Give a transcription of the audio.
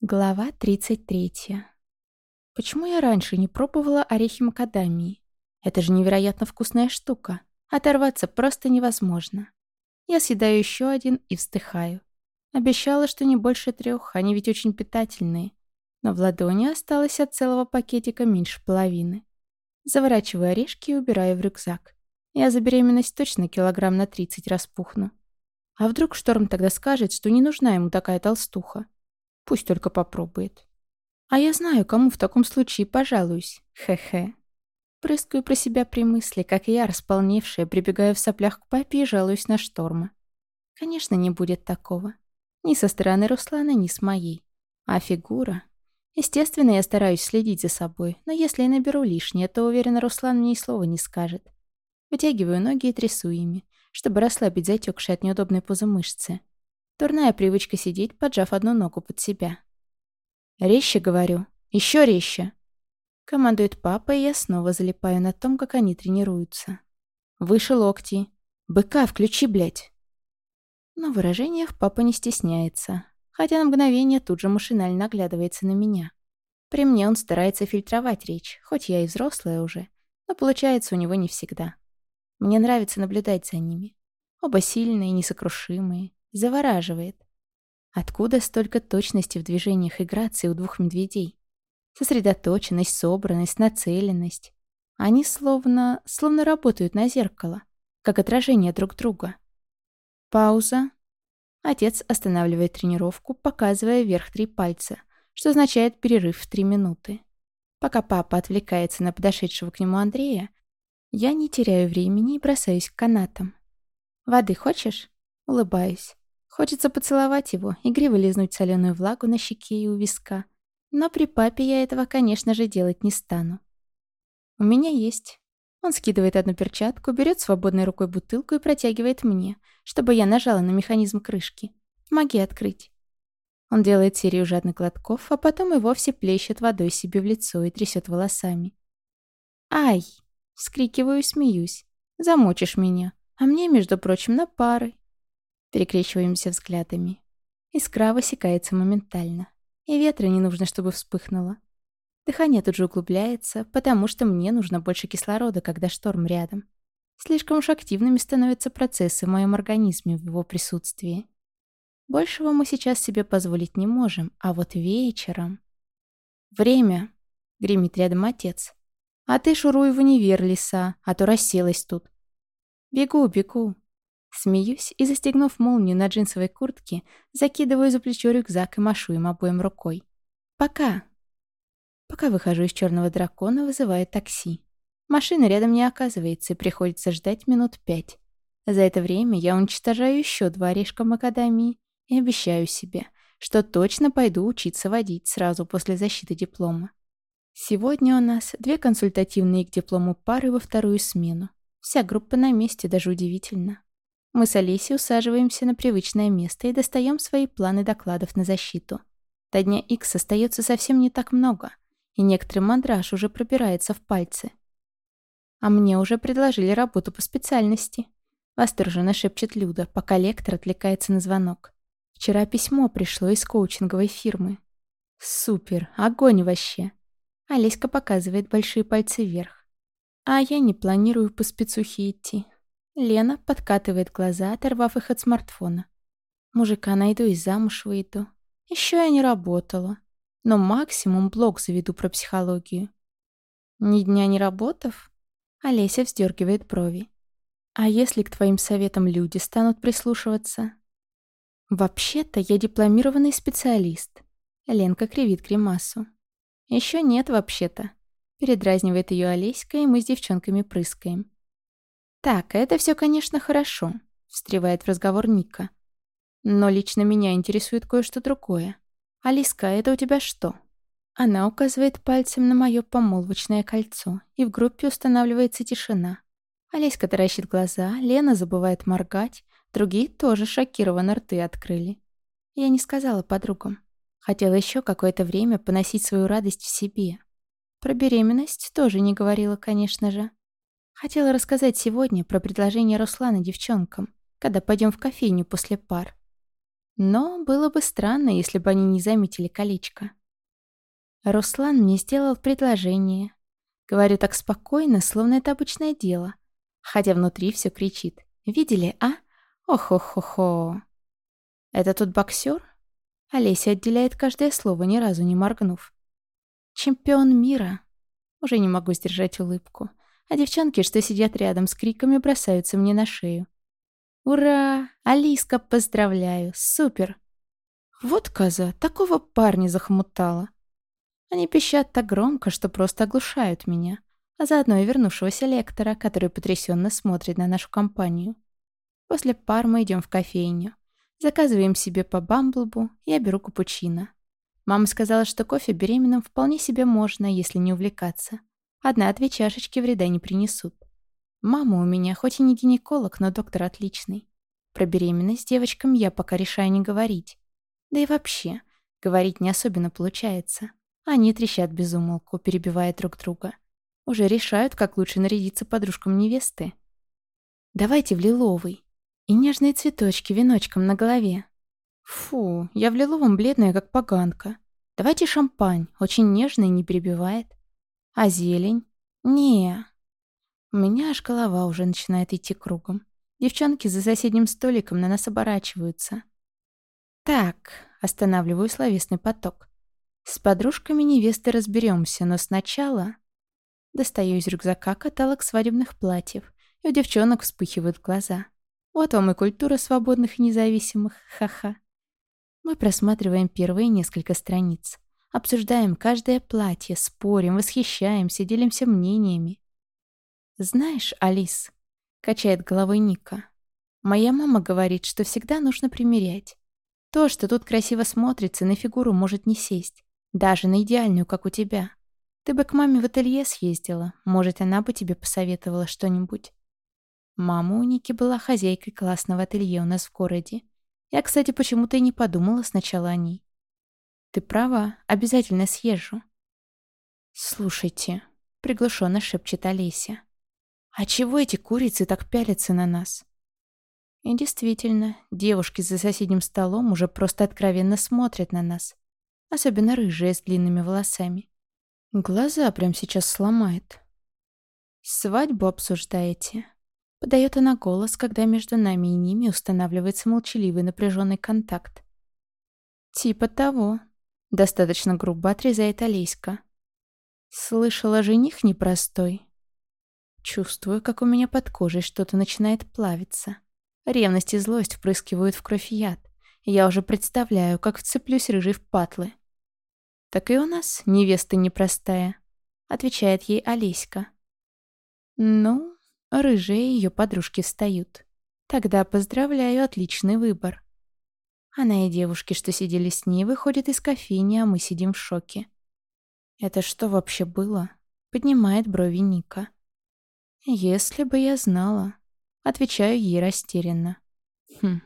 Глава 33. Почему я раньше не пробовала орехи макадамии? Это же невероятно вкусная штука. Оторваться просто невозможно. Я съедаю еще один и вздыхаю. Обещала, что не больше трех, они ведь очень питательные. Но в ладони осталось от целого пакетика меньше половины. Заворачиваю орешки и убираю в рюкзак. Я за беременность точно килограмм на 30 распухну. А вдруг Шторм тогда скажет, что не нужна ему такая толстуха? Пусть только попробует. А я знаю, кому в таком случае пожалуюсь. Хе-хе. Прыскаю про себя при мысли, как я, располневшая, прибегаю в соплях к папе и жалуюсь на шторма. Конечно, не будет такого. Ни со стороны Руслана, ни с моей. А фигура... Естественно, я стараюсь следить за собой, но если я наберу лишнее, то, уверена, Руслан мне и слова не скажет. Вытягиваю ноги и трясу ими, чтобы расслабить затекшие от неудобной позы мышцы. Дурная привычка сидеть, поджав одну ногу под себя. «Резче, говорю. Еще резче!» Командует папа, и я снова залипаю на том, как они тренируются. «Выше локти. Быка включи, блядь!» Но в выражениях папа не стесняется, хотя на мгновение тут же машинально оглядывается на меня. При мне он старается фильтровать речь, хоть я и взрослая уже, но получается у него не всегда. Мне нравится наблюдать за ними. Оба сильные, несокрушимые, Завораживает. Откуда столько точности в движениях и грации у двух медведей? Сосредоточенность, собранность, нацеленность. Они словно... словно работают на зеркало, как отражение друг друга. Пауза. Отец останавливает тренировку, показывая вверх три пальца, что означает перерыв в три минуты. Пока папа отвлекается на подошедшего к нему Андрея, я не теряю времени и бросаюсь к канатам. «Воды хочешь?» Улыбаюсь. Хочется поцеловать его, игриво лизнуть соленую влагу на щеке и у виска. Но при папе я этого, конечно же, делать не стану. У меня есть. Он скидывает одну перчатку, берет свободной рукой бутылку и протягивает мне, чтобы я нажала на механизм крышки. Помоги открыть. Он делает серию жадных глотков, а потом и вовсе плещет водой себе в лицо и трясет волосами. «Ай!» — вскрикиваю и смеюсь. «Замочишь меня. А мне, между прочим, на пары. Перекрещиваемся взглядами. Искра высекается моментально. И ветра не нужно, чтобы вспыхнуло. Дыхание тут же углубляется, потому что мне нужно больше кислорода, когда шторм рядом. Слишком уж активными становятся процессы в моем организме в его присутствии. Большего мы сейчас себе позволить не можем, а вот вечером... «Время!» — гремит рядом отец. «А ты шуруй в универ, лиса, а то расселась тут». «Бегу, бегу», Смеюсь и, застегнув молнию на джинсовой куртке, закидываю за плечо рюкзак и машу им обоим рукой. «Пока!» Пока выхожу из черного дракона, вызываю такси. Машина рядом не оказывается, и приходится ждать минут пять. За это время я уничтожаю еще два орешка макадамии и обещаю себе, что точно пойду учиться водить сразу после защиты диплома. Сегодня у нас две консультативные к диплому пары во вторую смену. Вся группа на месте, даже удивительно. Мы с Олесей усаживаемся на привычное место и достаем свои планы докладов на защиту. До дня X остается совсем не так много, и некоторый мандраж уже пробирается в пальцы. А мне уже предложили работу по специальности. Восторженно шепчет Люда, пока лектор отвлекается на звонок. Вчера письмо пришло из коучинговой фирмы. Супер, огонь вообще. Олеська показывает большие пальцы вверх. А я не планирую по спецухе идти. Лена подкатывает глаза, оторвав их от смартфона. Мужика найду и замуж выйду. Еще я не работала. Но максимум блог заведу про психологию. Ни дня не работав? Олеся вздергивает брови. А если к твоим советам люди станут прислушиваться? Вообще-то я дипломированный специалист. Ленка кривит гримасу. Еще нет вообще-то. Передразнивает ее Олеська, и мы с девчонками прыскаем. «Так, это все, конечно, хорошо», — встревает в разговор Ника. «Но лично меня интересует кое-что другое. Алиска, это у тебя что?» Она указывает пальцем на мое помолвочное кольцо, и в группе устанавливается тишина. Олеська таращит глаза, Лена забывает моргать, другие тоже шокированно рты открыли. Я не сказала подругам. Хотела еще какое-то время поносить свою радость в себе. Про беременность тоже не говорила, конечно же. Хотела рассказать сегодня про предложение Руслана девчонкам, когда пойдем в кофейню после пар. Но было бы странно, если бы они не заметили колечко. Руслан мне сделал предложение. Говорю так спокойно, словно это обычное дело. Хотя внутри все кричит. Видели, а? Ох-хо-хо-хо. Это тут боксер? Олеся отделяет каждое слово, ни разу не моргнув. Чемпион мира. Уже не могу сдержать улыбку. А девчонки, что сидят рядом с криками, бросаются мне на шею. «Ура! Алиска, поздравляю! Супер!» Вот коза, такого парня захмутала. Они пищат так громко, что просто оглушают меня, а заодно и вернувшегося лектора, который потрясенно смотрит на нашу компанию. После пар мы идем в кофейню. Заказываем себе по бамблбу, я беру капучино. Мама сказала, что кофе беременным вполне себе можно, если не увлекаться. Одна-две чашечки вреда не принесут. Мама у меня хоть и не гинеколог, но доктор отличный. Про беременность девочкам я пока решаю не говорить. Да и вообще, говорить не особенно получается. Они трещат без умолку, перебивая друг друга. Уже решают, как лучше нарядиться подружкам невесты. «Давайте в лиловый. И нежные цветочки веночком на голове. Фу, я в лиловом бледная, как поганка. Давайте шампань, очень нежный, не перебивает. А зелень? Не, у меня аж голова уже начинает идти кругом. Девчонки за соседним столиком на нас оборачиваются. Так, останавливаю словесный поток. С подружками невесты разберемся, но сначала... Достаю из рюкзака каталог свадебных платьев, и у девчонок вспыхивают глаза. Вот вам и культура свободных и независимых, ха-ха. Мы просматриваем первые несколько страниц. Обсуждаем каждое платье, спорим, восхищаемся, делимся мнениями. «Знаешь, Алис», — качает головой Ника, «моя мама говорит, что всегда нужно примерять. То, что тут красиво смотрится, на фигуру может не сесть. Даже на идеальную, как у тебя. Ты бы к маме в ателье съездила, может, она бы тебе посоветовала что-нибудь». Мама у Ники была хозяйкой классного ателье у нас в городе. Я, кстати, почему-то и не подумала сначала о ней. Ты права, обязательно съезжу. Слушайте, приглушенно шепчет Олеся. А чего эти курицы так пялятся на нас? И действительно, девушки за соседним столом уже просто откровенно смотрят на нас. Особенно рыжие с длинными волосами. Глаза прям сейчас сломает. «Свадьбу обсуждаете?» Подает она голос, когда между нами и ними устанавливается молчаливый напряженный контакт. «Типа того», — достаточно грубо отрезает Олеська. «Слышала, жених непростой. Чувствую, как у меня под кожей что-то начинает плавиться. Ревность и злость впрыскивают в кровь яд. Я уже представляю, как вцеплюсь рыжий в патлы. «Так и у нас невеста непростая», — отвечает ей Олеська. «Ну, рыжие ее подружки встают. Тогда поздравляю, отличный выбор». Она и девушки, что сидели с ней, выходят из кофейни, а мы сидим в шоке. «Это что вообще было?» — поднимает брови Ника. «Если бы я знала», — отвечаю ей растерянно. «Хм,